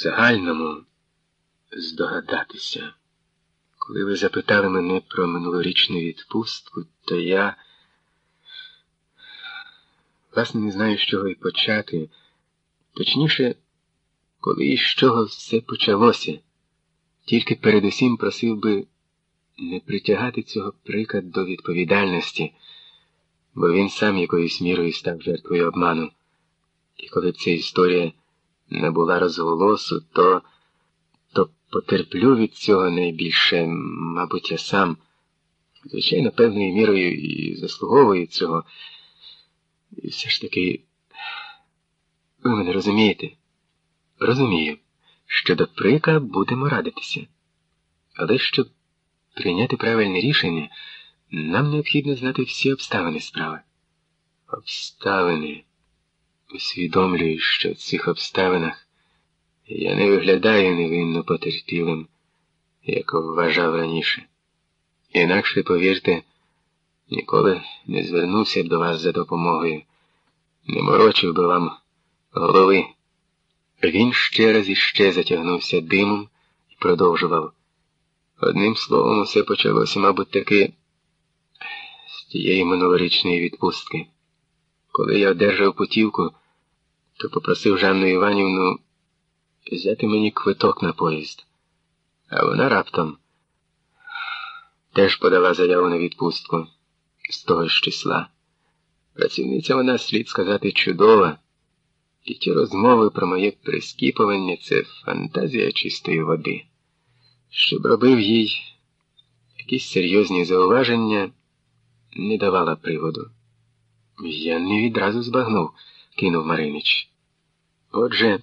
загальному здогадатися. Коли ви запитали мене про минулорічну відпустку, то я власне не знаю, з чого і почати. Точніше, коли і з чого все почалося, тільки передусім просив би не притягати цього приклад до відповідальності, бо він сам якоюсь мірою став жертвою обману. І коли б ця історія набула розголосу, то, то потерплю від цього найбільше, мабуть, я сам, звичайно, певною мірою і заслуговую цього. І все ж таки, ви мене розумієте? Розумію, що до прика будемо радитися. Але щоб прийняти правильне рішення, нам необхідно знати всі обставини справи. Обставини. Усвідомлюю, що в цих обставинах я не виглядаю невинно потерпілим, як вважав раніше. Інакше, повірте, ніколи не звернувся б до вас за допомогою, не морочив би вам голови. Він ще раз іще затягнувся димом і продовжував. Одним словом, усе почалося, мабуть, таки з тієї минулорічної відпустки. Коли я одержав путівку, то попросив Жанну Іванівну взяти мені квиток на поїзд. А вона раптом теж подала заяву на відпустку з того ж числа. Працівниця вона, слід сказати, чудова, і ті розмови про моє прискіпування це фантазія чистої води. Щоб робив їй якісь серйозні зауваження, не давала приводу. Я не відразу збагнув, кинув Маринич. Отже,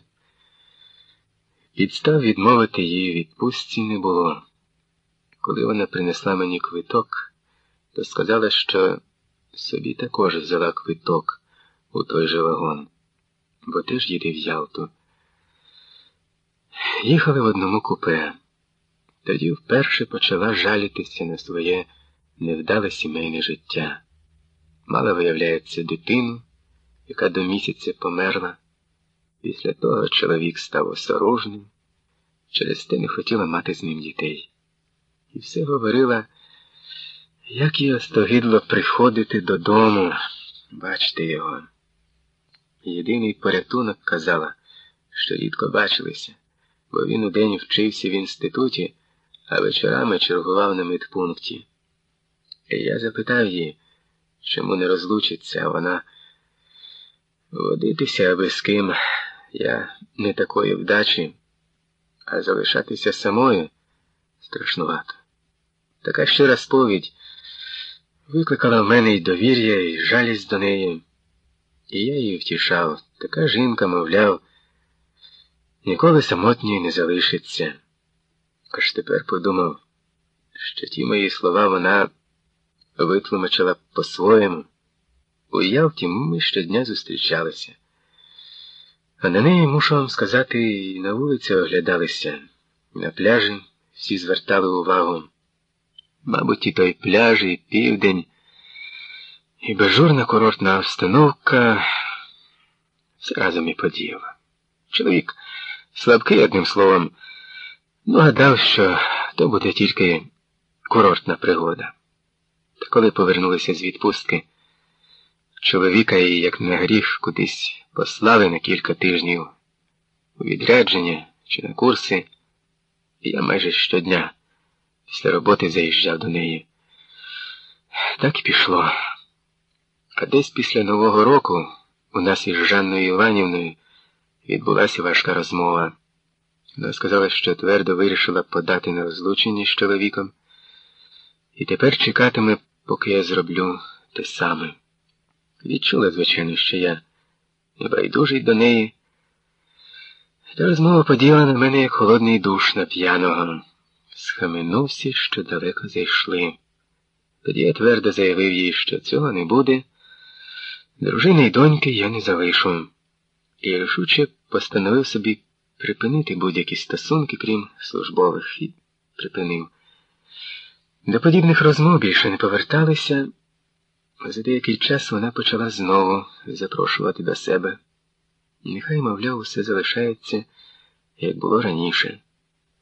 підстав відмовити її відпустці не було. Коли вона принесла мені квиток, то сказала, що собі також взяла квиток у той же вагон, бо теж їде в Ялту. Їхали в одному купе. Тоді вперше почала жалітися на своє невдале сімейне життя. Мала, виявляється, дитину, яка до місяця померла. Після того чоловік став осорожним, через те не хотіла мати з ним дітей. І все говорила, як їй остогидло приходити додому, бачити його. Єдиний порятунок казала, що рідко бачилися, бо він удень вчився в інституті, а вечорами чергував на медпункті. І я запитав її, чому не розлучиться, вона водитися аби з ким. Я не такої вдачі, а залишатися самою страшнувато. Така щира сповідь викликала в мене й довір'я, і жалість до неї, і я її втішав. Така жінка, мовляв, ніколи самотньою не залишиться. Аж тепер подумав, що ті мої слова вона витлумачила по-своєму. У Ялті ми щодня зустрічалися. А на неї, мушу вам сказати, і на вулиці оглядалися, на пляжі всі звертали увагу. Мабуть, і той пляж, і південь, і бежурна курортна обстановка все разом і подіяла. Чоловік слабкий, одним словом, ну гадав, що то буде тільки курортна пригода. Коли повернулися з відпустки, чоловіка і, як на гріх, кудись послали на кілька тижнів у відрядження чи на курси, і я майже щодня після роботи заїжджав до неї. Так і пішло. А десь після Нового року у нас із Жанною Іванівною відбулася важка розмова. Вона сказала, що твердо вирішила подати на розлучення з чоловіком, і тепер чекатиме, поки я зроблю те саме. Відчула, звичайно, що я небайдужий до неї. Та розмова поділа на мене, як холодний душ на п'яного. Схаменувся, що далеко зайшли. Тоді я твердо заявив їй, що цього не буде. Дружини й доньки я не залишу. І рішуче постановив собі припинити будь-які стосунки, крім службових, і припинив. До подібних розмов більше не поверталися. За деякий час вона почала знову запрошувати до себе. Нехай, мовляв, усе залишається, як було раніше.